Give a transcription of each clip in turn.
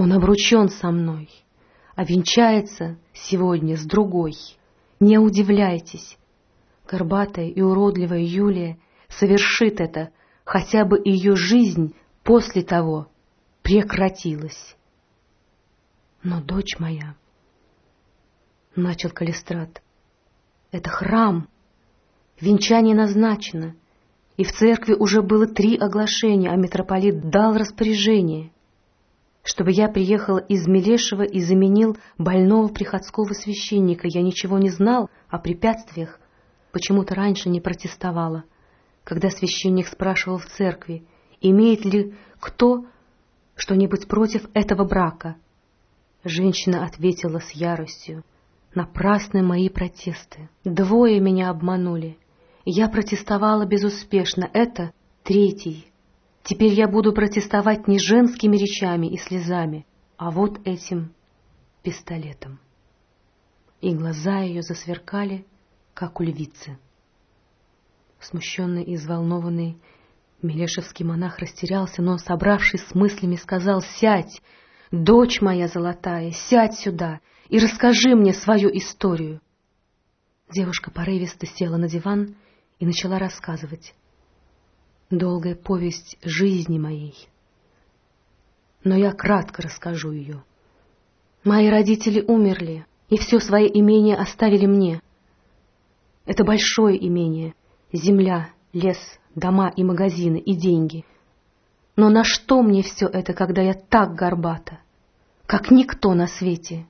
Он обручен со мной, а венчается сегодня с другой. Не удивляйтесь, горбатая и уродливая Юлия совершит это, хотя бы ее жизнь после того прекратилась. Но дочь моя, — начал Калистрат, — это храм, венчание назначено, и в церкви уже было три оглашения, а митрополит дал распоряжение, чтобы я приехал из Мелешева и заменил больного приходского священника. Я ничего не знал о препятствиях, почему-то раньше не протестовала, когда священник спрашивал в церкви, имеет ли кто что-нибудь против этого брака. Женщина ответила с яростью. Напрасны мои протесты. Двое меня обманули. Я протестовала безуспешно. Это третий. Теперь я буду протестовать не женскими речами и слезами, а вот этим пистолетом. И глаза ее засверкали, как у львицы. Смущенный и взволнованный Мелешевский монах растерялся, но, собравшись с мыслями, сказал «Сядь, дочь моя золотая, сядь сюда и расскажи мне свою историю». Девушка порывисто села на диван и начала рассказывать. Долгая повесть жизни моей. Но я кратко расскажу ее. Мои родители умерли, и все свое имение оставили мне. Это большое имение, земля, лес, дома и магазины, и деньги. Но на что мне все это, когда я так горбата, как никто на свете?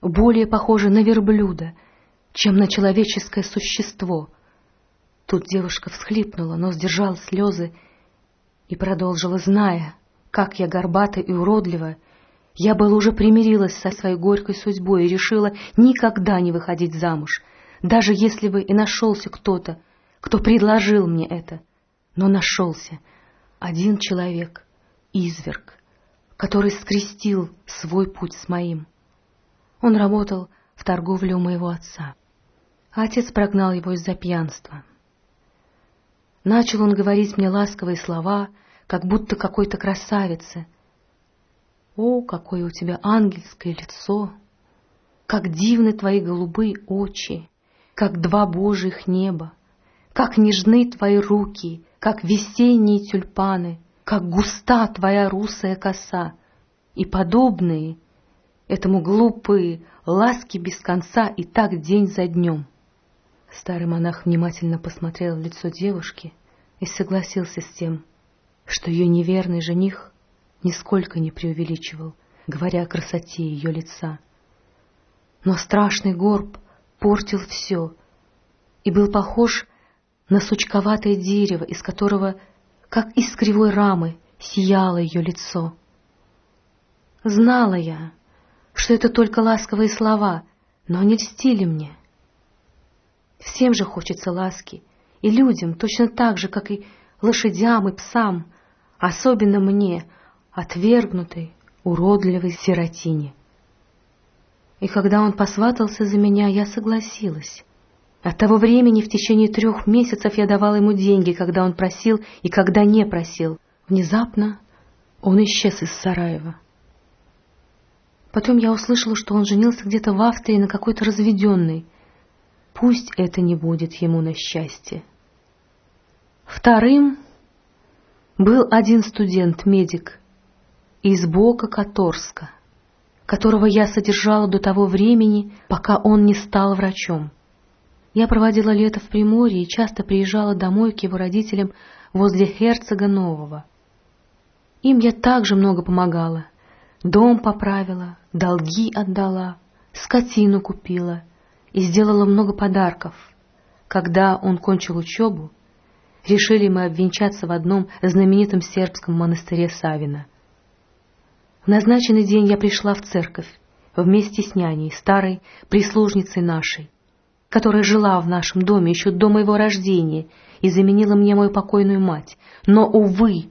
Более похоже на верблюда, чем на человеческое существо. Тут девушка всхлипнула, но сдержала слезы и продолжила, зная, как я горбата и уродлива, я была уже примирилась со своей горькой судьбой и решила никогда не выходить замуж, даже если бы и нашелся кто-то, кто предложил мне это. Но нашелся один человек, изверг, который скрестил свой путь с моим. Он работал в торговле у моего отца. отец прогнал его из-за пьянства. Начал он говорить мне ласковые слова, как будто какой-то красавице. «О, какое у тебя ангельское лицо! Как дивны твои голубые очи, как два божьих неба! Как нежны твои руки, как весенние тюльпаны, как густа твоя русая коса, и подобные этому глупые ласки без конца и так день за днем. Старый монах внимательно посмотрел в лицо девушки и согласился с тем, что ее неверный жених нисколько не преувеличивал, говоря о красоте ее лица. Но страшный горб портил все и был похож на сучковатое дерево, из которого, как из кривой рамы, сияло ее лицо. Знала я, что это только ласковые слова, но они льстили мне. Всем же хочется ласки, и людям точно так же, как и лошадям и псам, особенно мне, отвергнутой, уродливой сиротине. И когда он посватался за меня, я согласилась. От того времени в течение трех месяцев я давала ему деньги, когда он просил и когда не просил. Внезапно он исчез из Сараева. Потом я услышала, что он женился где-то в Австрии на какой-то разведенной. Пусть это не будет ему на счастье. Вторым был один студент-медик из Бока Которска, которого я содержала до того времени, пока он не стал врачом. Я проводила лето в Приморье и часто приезжала домой к его родителям возле Герцога Нового. Им я также много помогала. Дом поправила, долги отдала, скотину купила и сделала много подарков. Когда он кончил учебу, решили мы обвенчаться в одном знаменитом сербском монастыре Савина. В назначенный день я пришла в церковь вместе с няней, старой прислужницей нашей, которая жила в нашем доме еще до моего рождения и заменила мне мою покойную мать. Но, увы,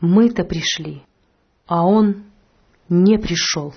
мы-то пришли, а он не пришел.